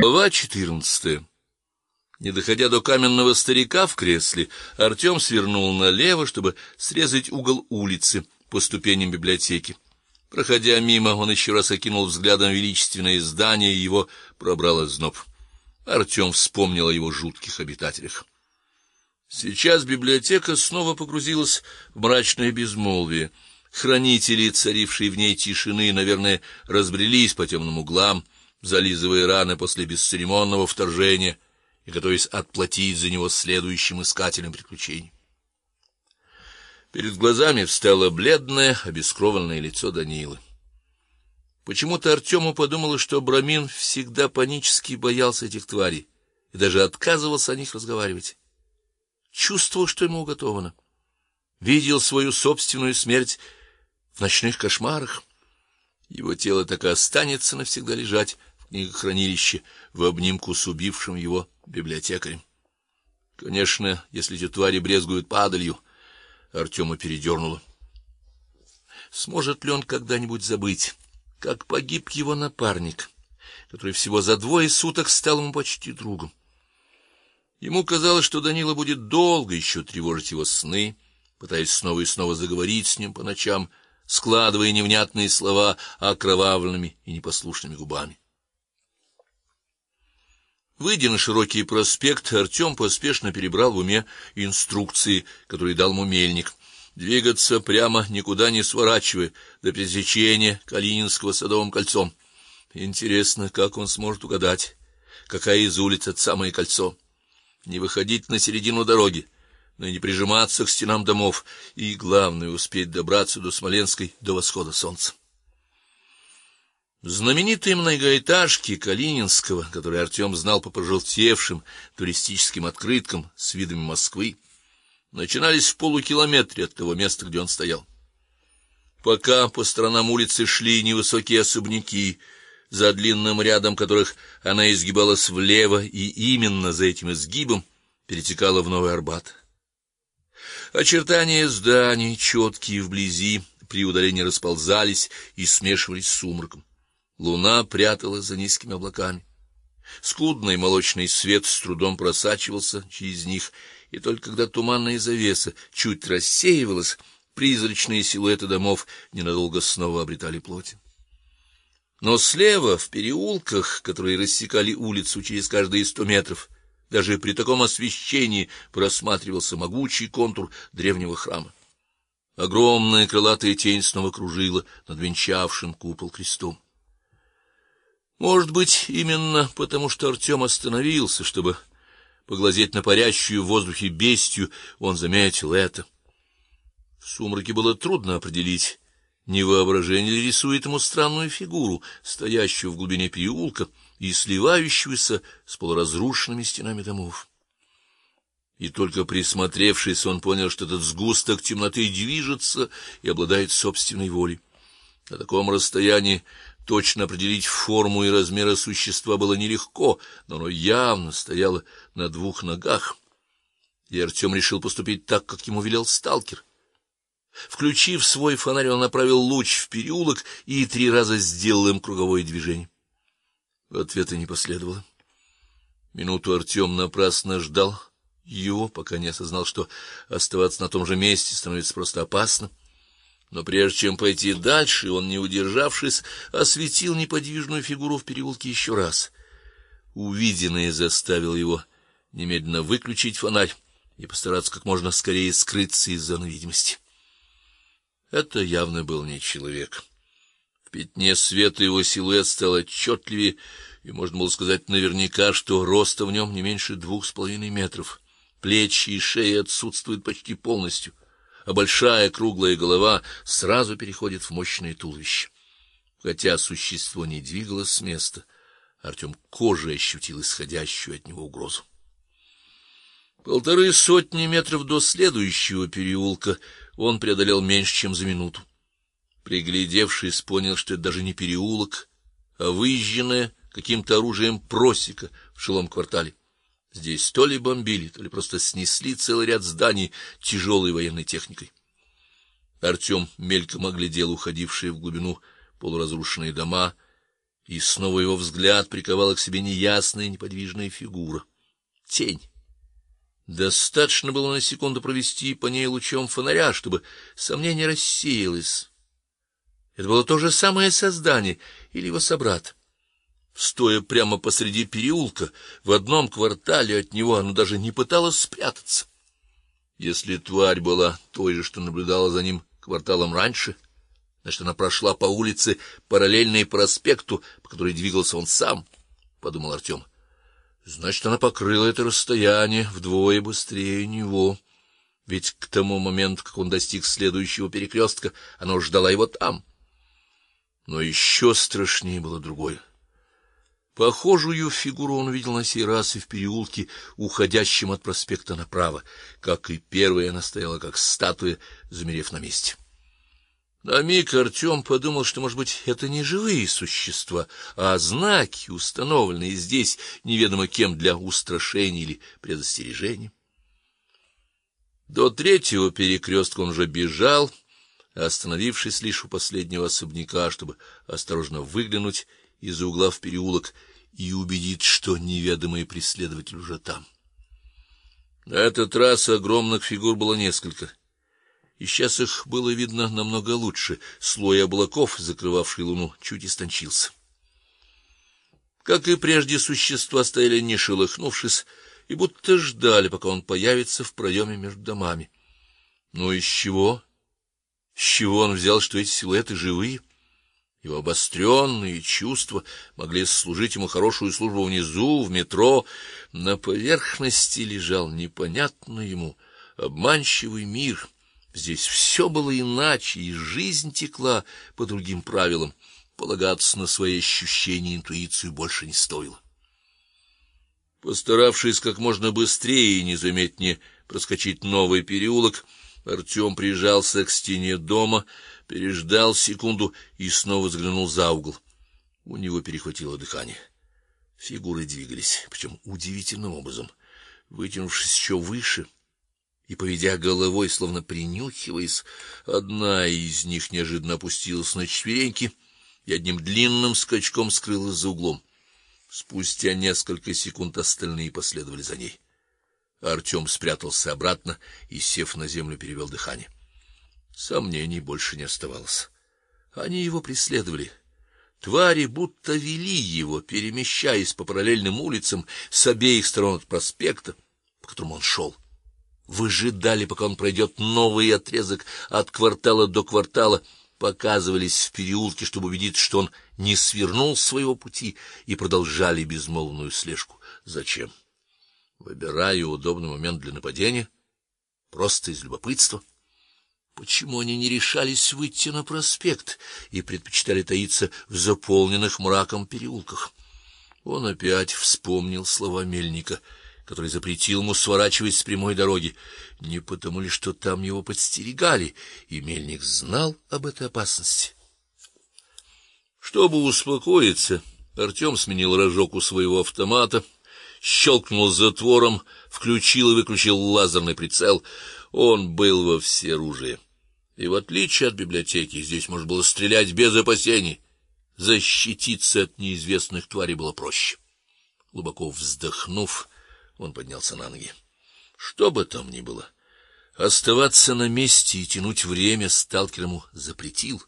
Глава четырнадцатая. Не доходя до каменного старика в кресле, Артем свернул налево, чтобы срезать угол улицы по ступеням библиотеки. Проходя мимо, он еще раз окинул взглядом величественное здание, и его пробрал озноб. Артем вспомнил о его жутких обитателях. Сейчас библиотека снова погрузилась в мрачное безмолвие. Хранители, царившие в ней тишины, наверное, разбрелись по темным углам зализывая раны после бесцеремонного вторжения и готовясь отплатить за него следующим искателям приключений. Перед глазами встало бледное, обескровленное лицо Данилы. Почему-то Артему подумалось, что Брамин всегда панически боялся этих тварей и даже отказывался о них разговаривать. Чувствовал, что ему уготовано. Видел свою собственную смерть в ночных кошмарах. Его тело так и останется навсегда лежать книгохранилище в обнимку с убившим его библиотекарем. Конечно, если эти твари брезгуют падалью, Артема передернуло. Сможет ли он когда-нибудь забыть, как погиб его напарник, который всего за двое суток стал ему почти другом? Ему казалось, что Данила будет долго еще тревожить его сны, пытаясь снова и снова заговорить с ним по ночам, складывая невнятные слова окровавленными и непослушными губами. Выйдя на широкий проспект, Артем поспешно перебрал в уме инструкции, которые дал ему мельник. Двигаться прямо, никуда не сворачивая, до пересечения Калининского садовым кольцом. Интересно, как он сможет угадать, какая из улиц это самое кольцо. Не выходить на середину дороги, но и не прижиматься к стенам домов, и главное успеть добраться до Смоленской до восхода солнца. Знаменитые многоэтажки Калининского, которые Артем знал по пожелтевшим туристическим открыткам с видами Москвы, начинались в полукилометре от того места, где он стоял. Пока по сторонам улицы шли невысокие особняки, за длинным рядом которых она изгибалась влево, и именно за этим изгибом перетекала в Новый Арбат. Очертания зданий, четкие вблизи, при удалении расползались и смешивались с сумраком. Луна пряталась за низкими облаками. Скудный молочный свет с трудом просачивался через них, и только когда туманная завеса чуть рассеивалась, призрачные силуэты домов ненадолго снова обретали плоть. Но слева, в переулках, которые рассекали улицу через каждые сто метров, даже при таком освещении просматривался могучий контур древнего храма. Огромная крылатая тень снова кружила над венчавшим купол крестом. Может быть, именно потому, что Артем остановился, чтобы поглазеть на парящую в воздухе бестию, он заметил это. В сумраке было трудно определить, не воображение ли рисует ему странную фигуру, стоящую в глубине переулка и сливающуюся с полуразрушенными стенами домов. И только присмотревшись, он понял, что этот сгусток темноты движется и обладает собственной волей. На таком расстоянии Точно определить форму и размеры существа было нелегко, но оно явно стояло на двух ногах. И Артем решил поступить так, как ему велел сталкер. Включив свой фонарь, он направил луч в переулок и три раза сделал им круговое движение. Ответа не последовало. Минуту Артем напрасно ждал его, пока не осознал, что оставаться на том же месте становится просто опасно. Но прежде чем пойти дальше, он, не удержавшись, осветил неподвижную фигуру в переулке еще раз. Увиденное заставило его немедленно выключить фонарь и постараться как можно скорее скрыться из зоны видимости. Это явно был не человек. В пятне света его силуэт стал отчетливее, и можно было сказать наверняка, что роста в нем не меньше двух с половиной метров. Плечи и шея отсутствуют почти полностью а большая круглая голова сразу переходит в мощное туловище. Хотя существо не двигалось с места, Артем кожей ощутил исходящую от него угрозу. Полторы сотни метров до следующего переулка он преодолел меньше, чем за минуту. Приглядевшись, понял, что это даже не переулок, а выезженная каким-то оружием просека в жилом квартале. Здесь то ли бомбили, то ли просто снесли целый ряд зданий тяжелой военной техникой. Артем мельком оглядел уходившие в глубину полуразрушенные дома И снова его взгляд приковала к себе неясная неподвижная фигура тень. Достаточно было на секунду провести по ней лучом фонаря, чтобы сомнение рассеялось. Это было то же самое создание или его собрат. Стоя прямо посреди переулка, в одном квартале от него, оно даже не пыталось спрятаться. Если тварь была той же, что наблюдала за ним кварталом раньше, значит, она прошла по улице, параллельной проспекту, по которой двигался он сам, подумал Артем. Значит, она покрыла это расстояние вдвое быстрее него. Ведь к тому моменту, как он достиг следующего перекрестка, она ждала его там. Но еще страшнее было другое. Похожую фигуру он увидел на сей раз и в переулке, уходящем от проспекта направо. Как и первая, она стояла как статуя, замерев на месте. На миг Артем подумал, что, может быть, это не живые существа, а знаки, установленные здесь неведомо кем для устрашения или предостережения. До третьего перекрестка он уже бежал, остановившись лишь у последнего особняка, чтобы осторожно выглянуть из угла в переулок и убедить, что неведомый преследователь уже там. На этот раз огромных фигур было несколько и сейчас их было видно намного лучше. Слой облаков, закрывавший луну, чуть истончился. Как и прежде, существа стояли не шелохнувшись и будто ждали, пока он появится в проеме между домами. Но из чего? С чего он взял, что эти силуэты живые? Его обостренные чувства могли служить ему хорошую службу внизу, в метро. На поверхности лежал непонятный ему обманчивый мир Здесь все было иначе, и жизнь текла по другим правилам. Полагаться на свои ощущения и интуицию больше не стоило. Постаравшись как можно быстрее и незаметнее проскочить новый переулок, Артем прижался к стене дома, переждал секунду и снова взглянул за угол. У него перехватило дыхание. Фигуры двигались, причем удивительным образом, вытянувшись еще выше и поведя головой, словно принюхиваясь, одна из них неожиданно опустилась на четвереньки и одним длинным скачком скрылась за углом. Спустя несколько секунд остальные последовали за ней. Артем спрятался обратно и, сев на землю, перевел дыхание. Сомнений больше не оставалось. Они его преследовали. Твари будто вели его, перемещаясь по параллельным улицам с обеих сторон от проспекта, по которому он шел выжидали, пока он пройдет новый отрезок от квартала до квартала, показывались в переулке, чтобы убедиться, что он не свернул с своего пути, и продолжали безмолвную слежку. Зачем? Выбирая удобный момент для нападения, просто из любопытства. Почему они не решались выйти на проспект и предпочитали таиться в заполненных мраком переулках? Он опять вспомнил слова мельника — который запретил ему сворачивать с прямой дороги, не потому ли, что там его подстерегали, и мельник знал об этой опасности. Чтобы успокоиться, Артем сменил рожок у своего автомата, щелкнул затвором, включил и выключил лазерный прицел. Он был во всеоружии. И в отличие от библиотеки, здесь можно было стрелять без опасений. Защититься от неизвестных тварей было проще. Глубоко вздохнув, он поднялся на ноги. Что бы там ни было, оставаться на месте и тянуть время сталкер ему запретил.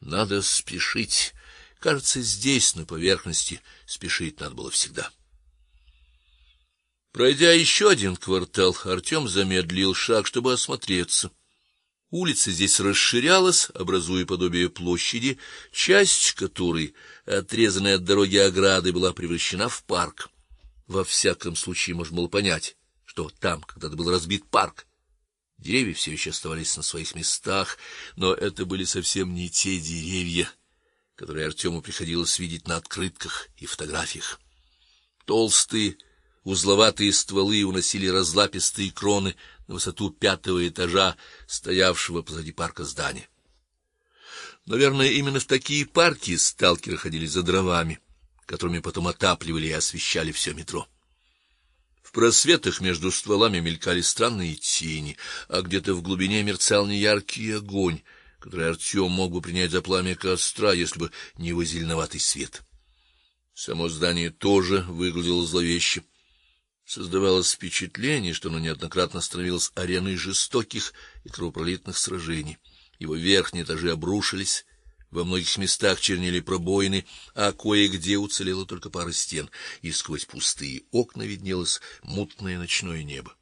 Надо спешить. Кажется, здесь, на поверхности, спешить надо было всегда. Пройдя еще один квартал, Артем замедлил шаг, чтобы осмотреться. Улица здесь расширялась, образуя подобие площади, часть которой, отрезанная от дороги оградой, была превращена в парк. Во всяком случае, можно было понять, что там когда-то был разбит парк. Деревья все еще оставались на своих местах, но это были совсем не те деревья, которые Артему приходилось видеть на открытках и фотографиях. Толстые, узловатые стволы уносили разлапистые кроны на высоту пятого этажа стоявшего позади парка здания. Наверное, именно в такие парки сталкеры ходили за дровами которыми потом отапливали и освещали все метро. В просветах между стволами мелькали странные тени, а где-то в глубине мерцал неяркий огонь, который Артем мог бы принять за пламя костра, если бы не его зеленоватый свет. Само здание тоже выглядело зловеще. Создавалось впечатление, что оно неоднократно становилось ареной жестоких и кровопролитных сражений. Его верхние этажи обрушились, во многих местах чернели пробоины, а кое-где уцелела только пара стен, и сквозь пустые окна виднелось мутное ночное небо.